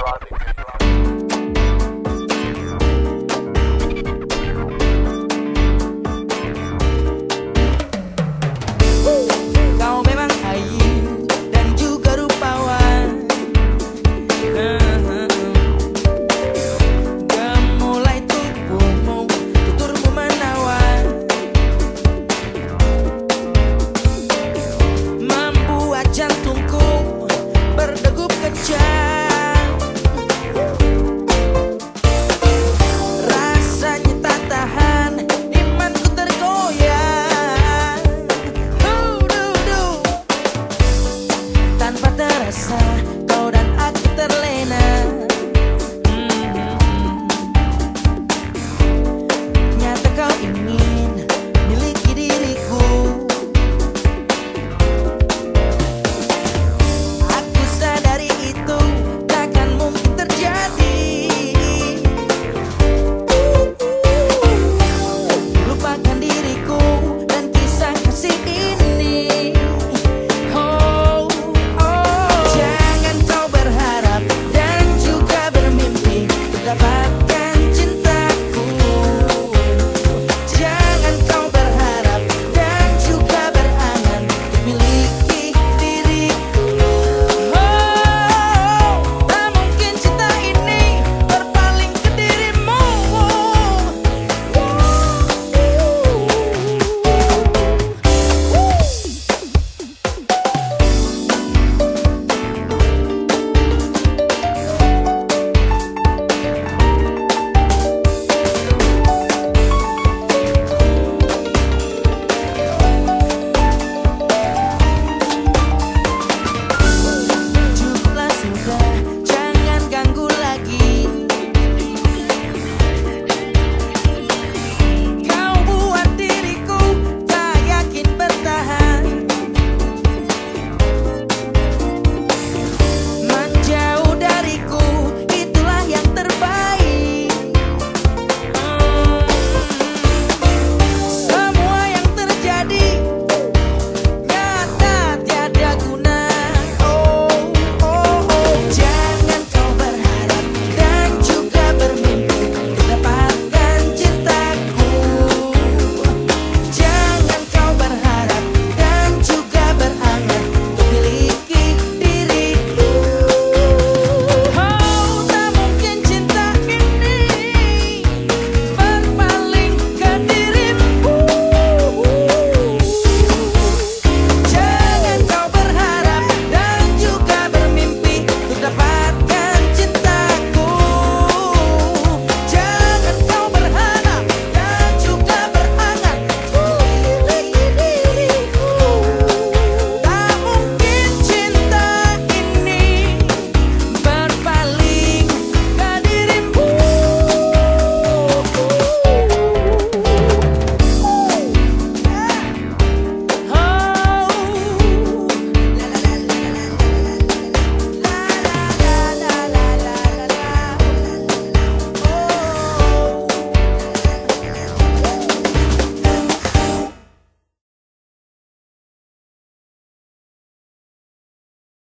Rodney.